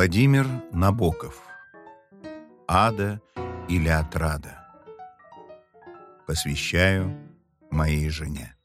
Владимир Набоков. Ада или отрада. Посвящаю моей жене.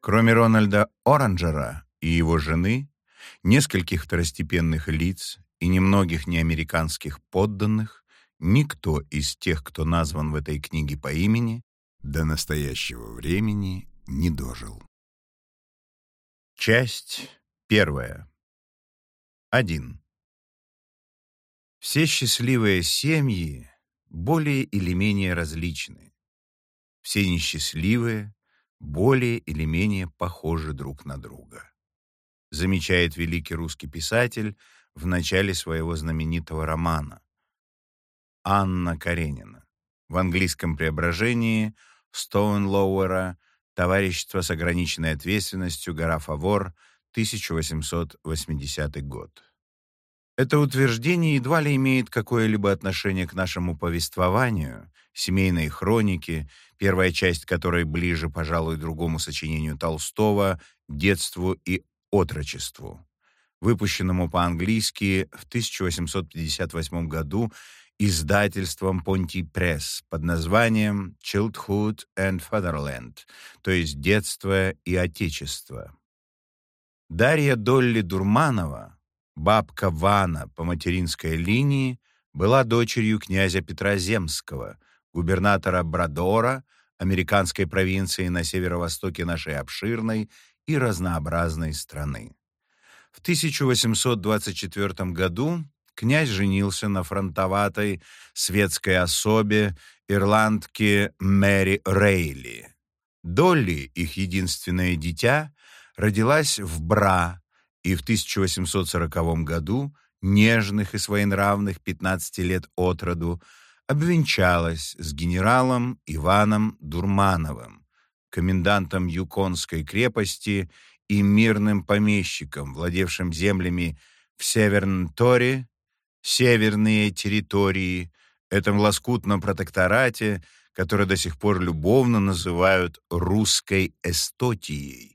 Кроме Рональда Оранжера и его жены, нескольких второстепенных лиц и немногих неамериканских подданных, никто из тех, кто назван в этой книге по имени, до настоящего времени не дожил. Часть первая. 1. Все счастливые семьи более или менее различны. Все несчастливые более или менее похожи друг на друга. Замечает великий русский писатель в начале своего знаменитого романа Анна Каренина. В английском преображении Стоунлоуэра «Товарищество с ограниченной ответственностью. Гора Фавор. 1880 год. Это утверждение едва ли имеет какое-либо отношение к нашему повествованию, семейной хронике, первая часть которой ближе, пожалуй, другому сочинению Толстого «Детству и отрочеству», выпущенному по-английски в 1858 году издательством Понти Пресс под названием «Childhood and Fatherland», то есть «Детство и Отечество». Дарья Долли Дурманова, бабка Вана по материнской линии, была дочерью князя Петра Земского, губернатора Брадора, американской провинции на северо-востоке нашей обширной и разнообразной страны. В 1824 году князь женился на фронтоватой светской особе ирландке Мэри Рейли. Долли, их единственное дитя, родилась в Бра и в 1840 году, нежных и своенравных 15 лет от роду, обвенчалась с генералом Иваном Дурмановым, комендантом Юконской крепости и мирным помещиком, владевшим землями в Северном Торе, северные территории, этом лоскутном протекторате, который до сих пор любовно называют «русской эстотией»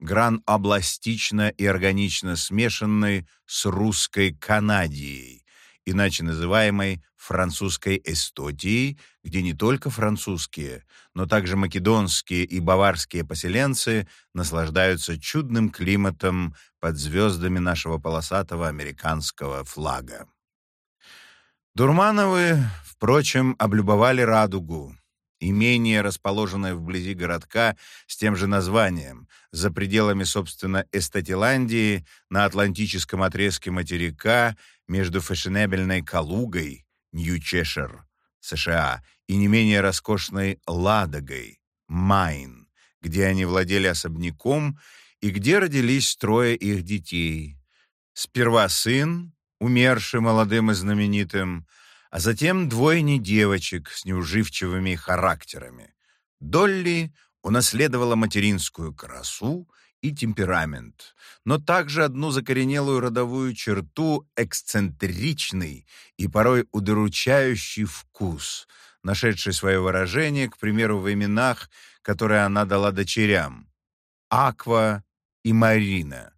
гран-областично и органично смешанной с русской Канадией, иначе называемой французской Эстотией, где не только французские, но также македонские и баварские поселенцы наслаждаются чудным климатом под звездами нашего полосатого американского флага. Дурмановы, впрочем, облюбовали радугу, Имение, расположенное вблизи городка с тем же названием, за пределами, собственно, Эстатиландии, на Атлантическом отрезке материка, между фешенебельной Калугой, Нью-Чешир, США, и не менее роскошной Ладогой, Майн, где они владели особняком и где родились трое их детей. Сперва сын, умерший молодым и знаменитым, а затем двойни девочек с неуживчивыми характерами. Долли унаследовала материнскую красу и темперамент, но также одну закоренелую родовую черту эксцентричный и порой удручающий вкус, нашедший свое выражение, к примеру, в именах, которые она дала дочерям — Аква и Марина —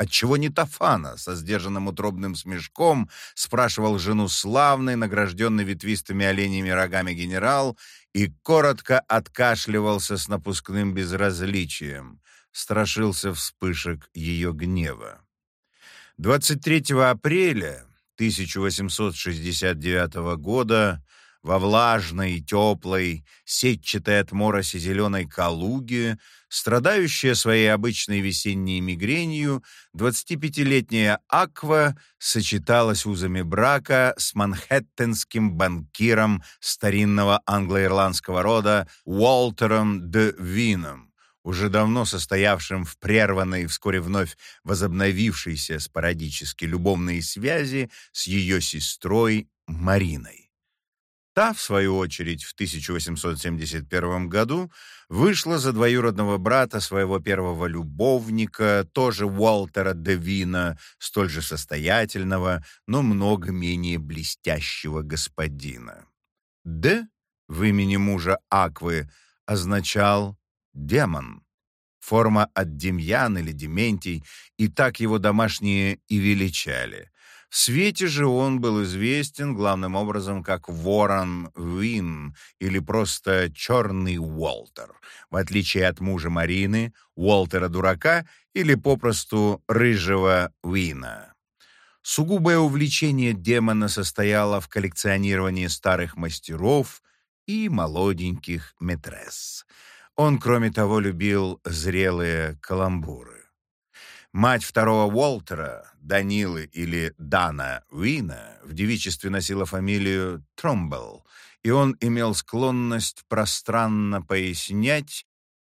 Отчего не Тафана со сдержанным утробным смешком спрашивал жену славный, награжденный ветвистыми оленями рогами генерал, и коротко откашливался с напускным безразличием, страшился вспышек ее гнева. 23 апреля 1869 года во влажной, теплой, сетчатой от мороси зеленой Калуге, страдающая своей обычной весенней мигренью, 25-летняя Аква сочеталась узами брака с манхэттенским банкиром старинного англо-ирландского рода Уолтером де Вином, уже давно состоявшим в прерванной, вскоре вновь возобновившейся спорадически любовные связи с ее сестрой Мариной. Та, в свою очередь, в 1871 году вышла за двоюродного брата своего первого любовника, тоже Уолтера Девина, столь же состоятельного, но много менее блестящего господина. «Д» в имени мужа Аквы означал «демон». форма от Демьян или Дементий, и так его домашние и величали. В свете же он был известен главным образом как Ворон Уин или просто Черный Уолтер, в отличие от мужа Марины, Уолтера-дурака или попросту Рыжего Уина. Сугубое увлечение демона состояло в коллекционировании старых мастеров и молоденьких метресс. Он, кроме того, любил зрелые каламбуры. Мать второго Уолтера, Данилы или Дана Уина, в девичестве носила фамилию Тромбл, и он имел склонность пространно пояснять,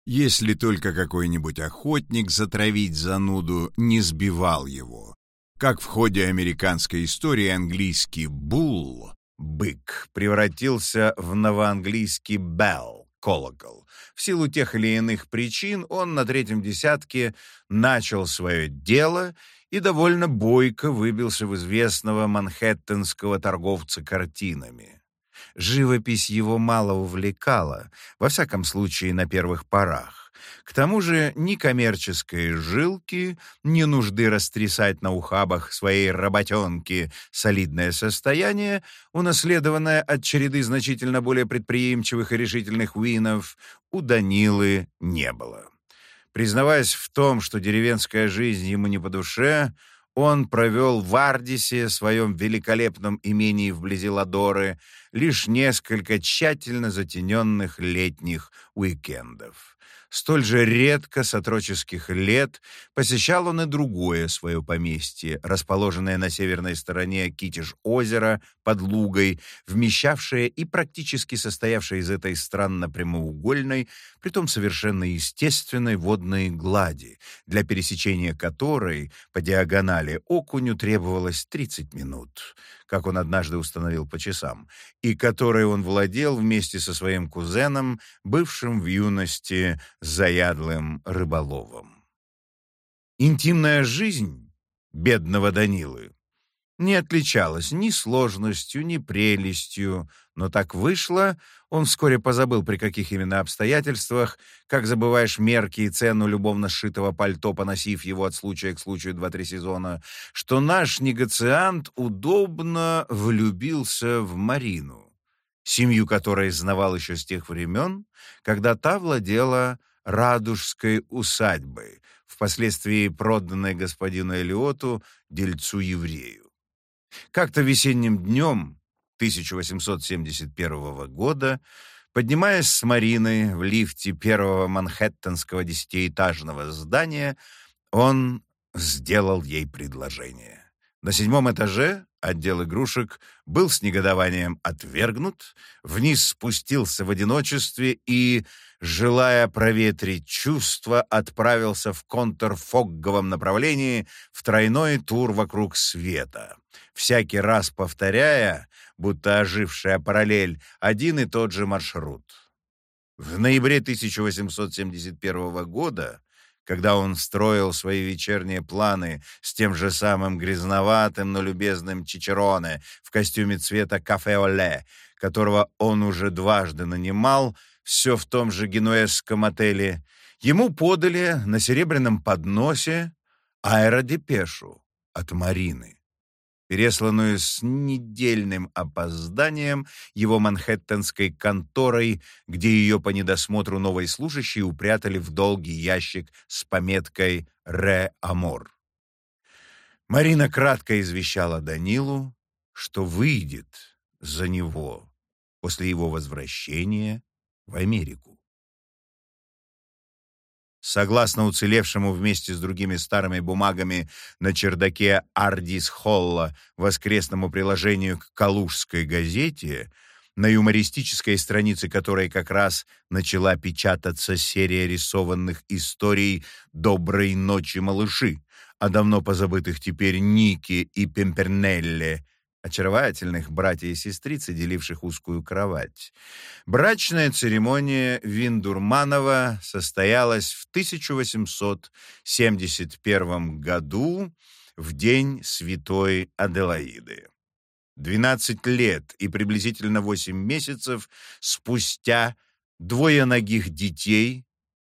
если только какой-нибудь охотник затравить зануду не сбивал его. Как в ходе американской истории английский «булл» — «бык» превратился в новоанглийский «bell» — «колокол», в силу тех или иных причин он на третьем десятке начал свое дело и довольно бойко выбился в известного манхэттенского торговца картинами. Живопись его мало увлекала, во всяком случае на первых порах. К тому же ни коммерческой жилки, ни нужды растрясать на ухабах своей работенки солидное состояние, унаследованное от череды значительно более предприимчивых и решительных уинов, у Данилы не было. Признаваясь в том, что деревенская жизнь ему не по душе, он провел в Ардисе, своем великолепном имении вблизи Ладоры, лишь несколько тщательно затененных летних уикендов. Столь же редко с отроческих лет посещал он и другое свое поместье, расположенное на северной стороне Китиш-озера под Лугой, вмещавшее и практически состоявшее из этой странно прямоугольной, притом совершенно естественной водной глади, для пересечения которой по диагонали окуню требовалось 30 минут как он однажды установил по часам, и которой он владел вместе со своим кузеном, бывшим в юности заядлым рыболовом. Интимная жизнь бедного Данилы не отличалась ни сложностью, ни прелестью, но так вышло, он вскоре позабыл, при каких именно обстоятельствах, как забываешь мерки и цену любовно сшитого пальто, поносив его от случая к случаю два-три сезона, что наш негациант удобно влюбился в Марину, семью которой знавал еще с тех времен, когда та владела Радужской усадьбой, впоследствии проданной господину Элиоту, дельцу-еврею. Как-то весенним днем 1871 года, поднимаясь с Мариной в лифте первого манхэттенского десятиэтажного здания, он сделал ей предложение. На седьмом этаже отдел игрушек был с негодованием отвергнут, вниз спустился в одиночестве и, желая проветрить чувства, отправился в контрфогговом направлении в тройной тур вокруг света, всякий раз повторяя, будто ожившая параллель, один и тот же маршрут. В ноябре 1871 года когда он строил свои вечерние планы с тем же самым грязноватым, но любезным Чичероне в костюме цвета кафе-оле, которого он уже дважды нанимал, все в том же генуэзском отеле, ему подали на серебряном подносе аэродепешу от Марины пересланную с недельным опозданием его манхэттенской конторой, где ее по недосмотру новой служащей упрятали в долгий ящик с пометкой «Ре Амор». Марина кратко извещала Данилу, что выйдет за него после его возвращения в Америку. Согласно уцелевшему вместе с другими старыми бумагами на чердаке Ардис-Холла воскресному приложению к Калужской газете, на юмористической странице которой как раз начала печататься серия рисованных историй «Доброй ночи, малыши», о давно позабытых теперь Нике и Пемпернелле, очаровательных братья и сестрицы, деливших узкую кровать. Брачная церемония Виндурманова состоялась в 1871 году в день Святой Аделаиды. 12 лет и приблизительно 8 месяцев спустя двое ногих детей,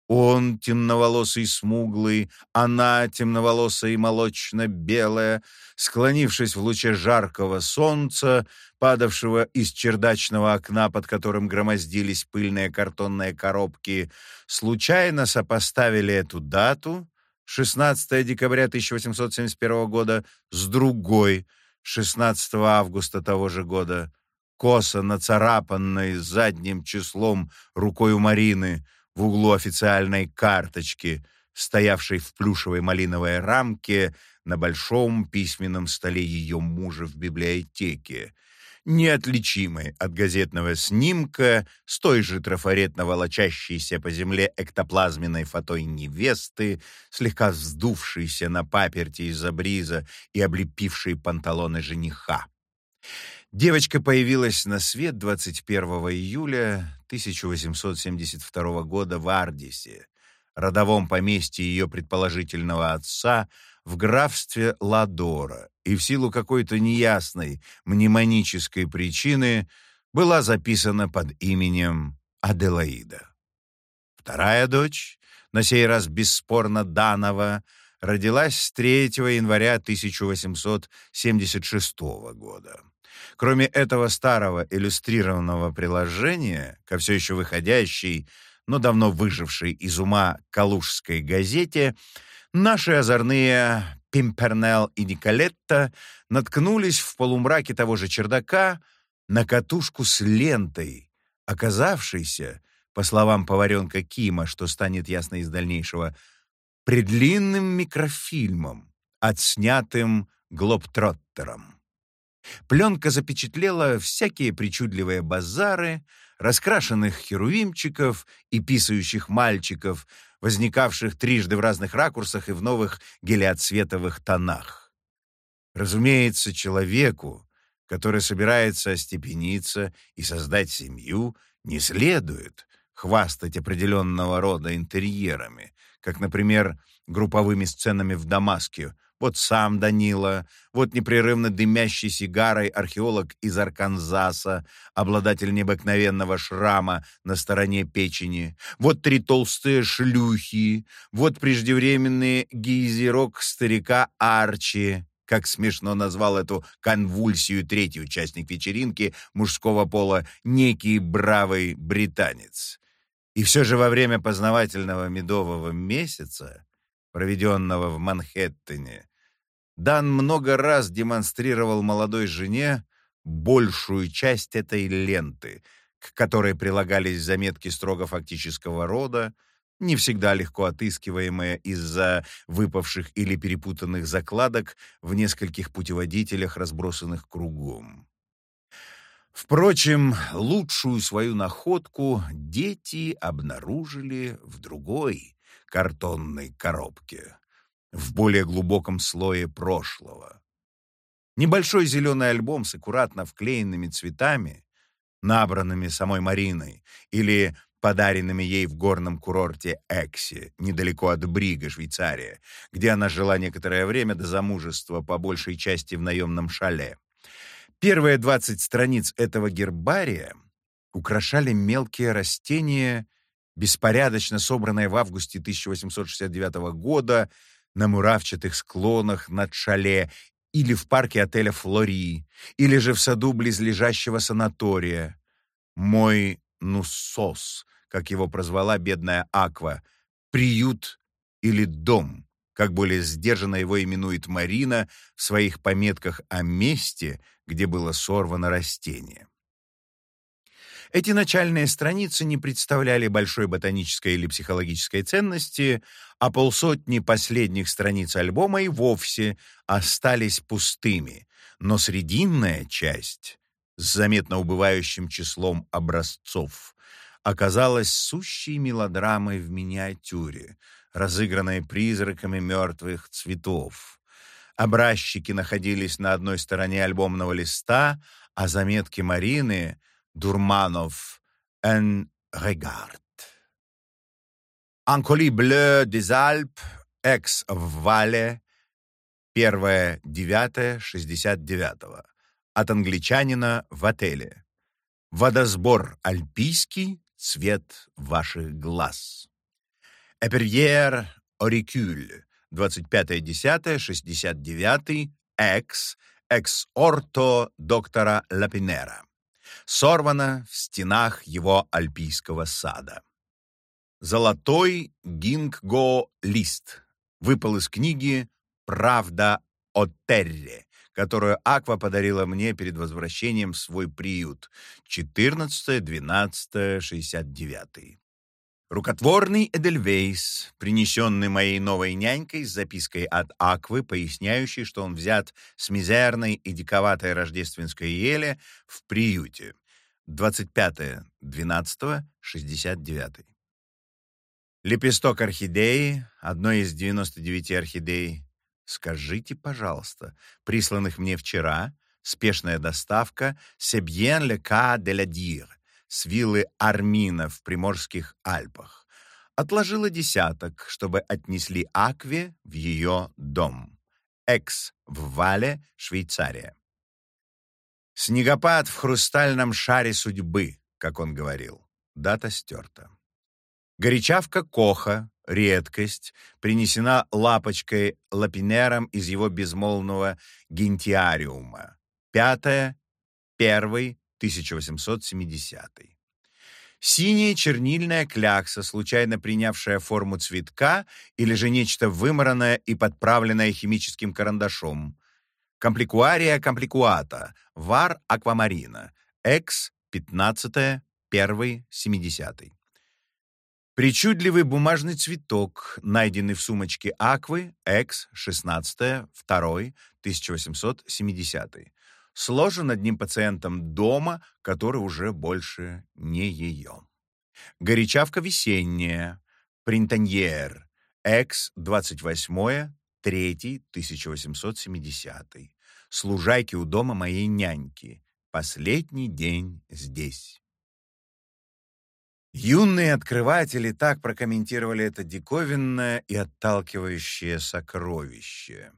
Он темноволосый смуглый, она темноволосая и молочно-белая, склонившись в луче жаркого солнца, падавшего из чердачного окна, под которым громоздились пыльные картонные коробки, случайно сопоставили эту дату, 16 декабря 1871 года, с другой, 16 августа того же года, косо нацарапанной задним числом рукой у Марины — в углу официальной карточки, стоявшей в плюшевой малиновой рамке на большом письменном столе ее мужа в библиотеке, неотличимой от газетного снимка с той же трафаретно волочащейся по земле эктоплазменной фатой невесты, слегка вздувшейся на паперти из-за бриза и облепившей панталоны жениха. Девочка появилась на свет 21 июля 1872 года в Ардисе, родовом поместье ее предположительного отца в графстве Ладора, и в силу какой-то неясной мнемонической причины была записана под именем Аделаида. Вторая дочь, на сей раз бесспорно Данова, родилась 3 января 1876 года. Кроме этого старого иллюстрированного приложения ко все еще выходящей, но давно выжившей из ума Калужской газете, наши озорные Пимпернел и Николетта наткнулись в полумраке того же чердака на катушку с лентой, оказавшейся, по словам поваренка Кима, что станет ясно из дальнейшего, предлинным микрофильмом, отснятым глобтроттером. Пленка запечатлела всякие причудливые базары, раскрашенных херувимчиков и писающих мальчиков, возникавших трижды в разных ракурсах и в новых гелиоцветовых тонах. Разумеется, человеку, который собирается остепениться и создать семью, не следует хвастать определенного рода интерьерами, как, например, групповыми сценами в Дамаске, вот сам Данила, вот непрерывно дымящий сигарой археолог из Арканзаса, обладатель необыкновенного шрама на стороне печени, вот три толстые шлюхи, вот преждевременный гейзерок старика Арчи, как смешно назвал эту конвульсию третий участник вечеринки мужского пола, некий бравый британец. И все же во время познавательного медового месяца, проведенного в Манхэттене, Дан много раз демонстрировал молодой жене большую часть этой ленты, к которой прилагались заметки строго фактического рода, не всегда легко отыскиваемые из-за выпавших или перепутанных закладок в нескольких путеводителях, разбросанных кругом. Впрочем, лучшую свою находку дети обнаружили в другой картонной коробке в более глубоком слое прошлого. Небольшой зеленый альбом с аккуратно вклеенными цветами, набранными самой Мариной, или подаренными ей в горном курорте Экси, недалеко от Брига, Швейцария, где она жила некоторое время до замужества, по большей части в наемном шале. Первые 20 страниц этого гербария украшали мелкие растения, беспорядочно собранные в августе 1869 года на муравчатых склонах над шале или в парке отеля «Флори», или же в саду близлежащего санатория. Мой Нуссос, как его прозвала бедная Аква, приют или дом, как более сдержанно его именует Марина в своих пометках о месте, где было сорвано растение. Эти начальные страницы не представляли большой ботанической или психологической ценности, а полсотни последних страниц альбома и вовсе остались пустыми, но срединная часть с заметно убывающим числом образцов оказалась сущей мелодрамой в миниатюре, разыгранной призраками мертвых цветов. Образчики находились на одной стороне альбомного листа, а заметки Марины Дурманов «Un regard». «Анколи блeu des Alpes», «Экс в Вале», 1-9-69 от англичанина в отеле. Водосбор альпийский, цвет ваших глаз. Эперьер Орикюль, 25.10.69, экс, экс-орто доктора Лапинера. Сорвано в стенах его альпийского сада. Золотой гингго-лист выпал из книги «Правда о Терре», которую Аква подарила мне перед возвращением в свой приют 14-12-69. Рукотворный Эдельвейс, принесенный моей новой нянькой с запиской от Аквы, поясняющей, что он взят с мизерной и диковатой рождественской ели в приюте. 25-12-69. Лепесток орхидеи, одной из 99 орхидей. Скажите, пожалуйста, присланных мне вчера, спешная доставка «Себьен le cas de la dire» с виллы Армина в Приморских Альпах. Отложила десяток, чтобы отнесли Акве в ее дом. Экс в Вале, Швейцария. Снегопад в хрустальном шаре судьбы, как он говорил. Дата стерта. Горячавка Коха, редкость, принесена лапочкой лапинером из его безмолвного гентиариума. Пятое, первый, 1870. Синяя чернильная клякса, случайно принявшая форму цветка, или же нечто вымаранное и подправленное химическим карандашом. Компликуария компликуата, вар аквамарина, экс, 15 1 70 Причудливый бумажный цветок, найденный в сумочке Аквы, X, 16 2 1870 сложен одним пациентом дома, который уже больше не ее. Горячавка весенняя, Принтаньер, X, 28 3 1870 Служайки у дома моей няньки. Последний день здесь. Юные открыватели так прокомментировали это диковинное и отталкивающее сокровище.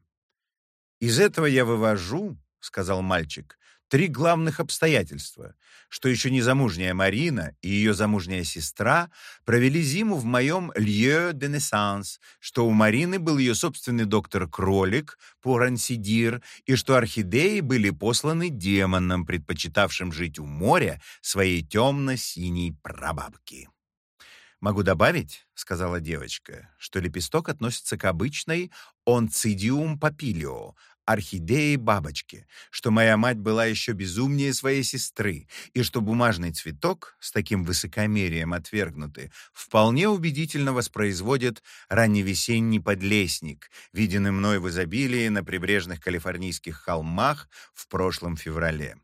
«Из этого я вывожу, — сказал мальчик, три главных обстоятельства, что еще незамужняя Марина и ее замужняя сестра провели зиму в моем «lieu de naissance», что у Марины был ее собственный доктор-кролик, Пурансидир, и что орхидеи были посланы демонам, предпочитавшим жить у моря своей темно-синей прабабки. «Могу добавить, — сказала девочка, — что лепесток относится к обычной онцидиум папилио, орхидеи бабочки, что моя мать была еще безумнее своей сестры, и что бумажный цветок, с таким высокомерием отвергнутый, вполне убедительно воспроизводит ранневесенний подлесник, виденный мной в изобилии на прибрежных калифорнийских холмах в прошлом феврале.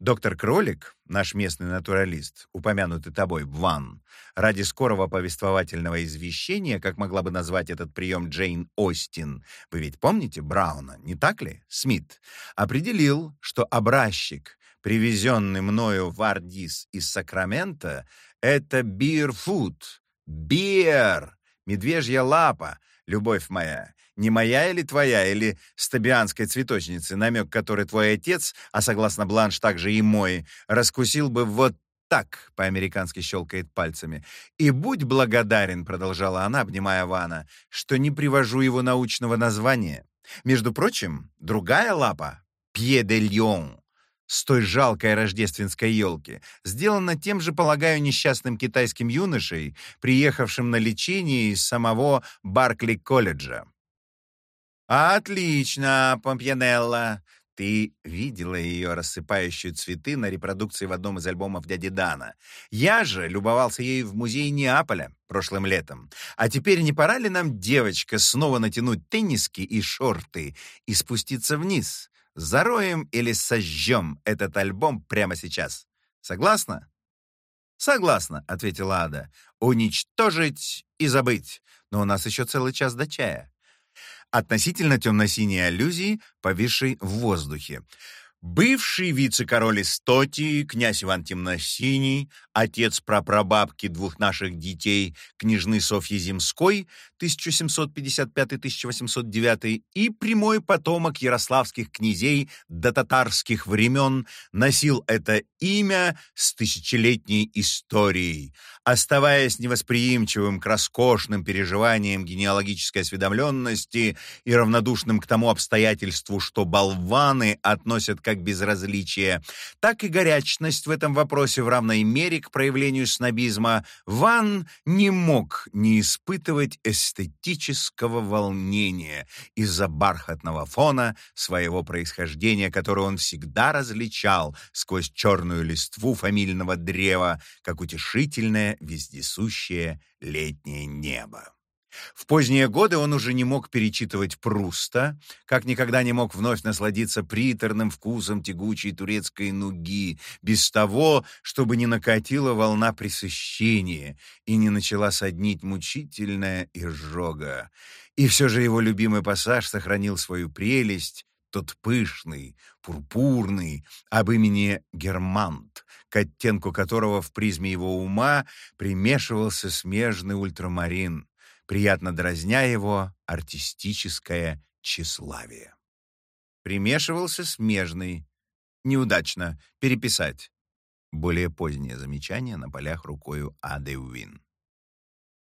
Доктор Кролик, наш местный натуралист, упомянутый тобой, Ван, ради скорого повествовательного извещения, как могла бы назвать этот прием Джейн Остин, вы ведь помните Брауна, не так ли, Смит, определил, что образчик, привезенный мною в Ардис из Сакрамента, это бирфуд, бир, медвежья лапа, любовь моя, не моя или твоя, или стабианской цветочницы, намек который твой отец, а согласно Бланш также и мой, раскусил бы вот так, по-американски щелкает пальцами. «И будь благодарен», — продолжала она, обнимая Вана, «что не привожу его научного названия. Между прочим, другая лапа — «Пье де Льон», с той жалкой рождественской елки, сделана тем же, полагаю, несчастным китайским юношей, приехавшим на лечение из самого Баркли-колледжа. «Отлично, Помпьянелла!» Ты видела ее рассыпающую цветы на репродукции в одном из альбомов дяди Дана. Я же любовался ею в музее Неаполя прошлым летом. А теперь не пора ли нам, девочка, снова натянуть тенниски и шорты и спуститься вниз? Зароем или сожжем этот альбом прямо сейчас? Согласна? «Согласна», — ответила Ада. «Уничтожить и забыть. Но у нас еще целый час до чая» относительно темно-синей аллюзии, повисшей в воздухе. Бывший вице-король Эстотии, князь Иван Темносиний, отец прапрабабки двух наших детей, княжны Софьи Земской, 1755-1809, и прямой потомок ярославских князей до татарских времен, носил это имя с тысячелетней историей. Оставаясь невосприимчивым к роскошным переживаниям генеалогической осведомленности и равнодушным к тому обстоятельству, что болваны относят как безразличие, так и горячность в этом вопросе в равной мере к проявлению снобизма, Ван не мог не испытывать эстетического волнения из-за бархатного фона своего происхождения, который он всегда различал сквозь черную листву фамильного древа, как утешительное вездесущее летнее небо. В поздние годы он уже не мог перечитывать Пруста, как никогда не мог вновь насладиться приторным вкусом тягучей турецкой нуги, без того, чтобы не накатила волна пресыщения и не начала соднить мучительная изжога. И все же его любимый пассаж сохранил свою прелесть, тот пышный, пурпурный, об имени Германт, к оттенку которого в призме его ума примешивался смежный ультрамарин приятно дразня его артистическое тщеславие. Примешивался смежный. Неудачно. Переписать. Более позднее замечание на полях рукою Ады Уин.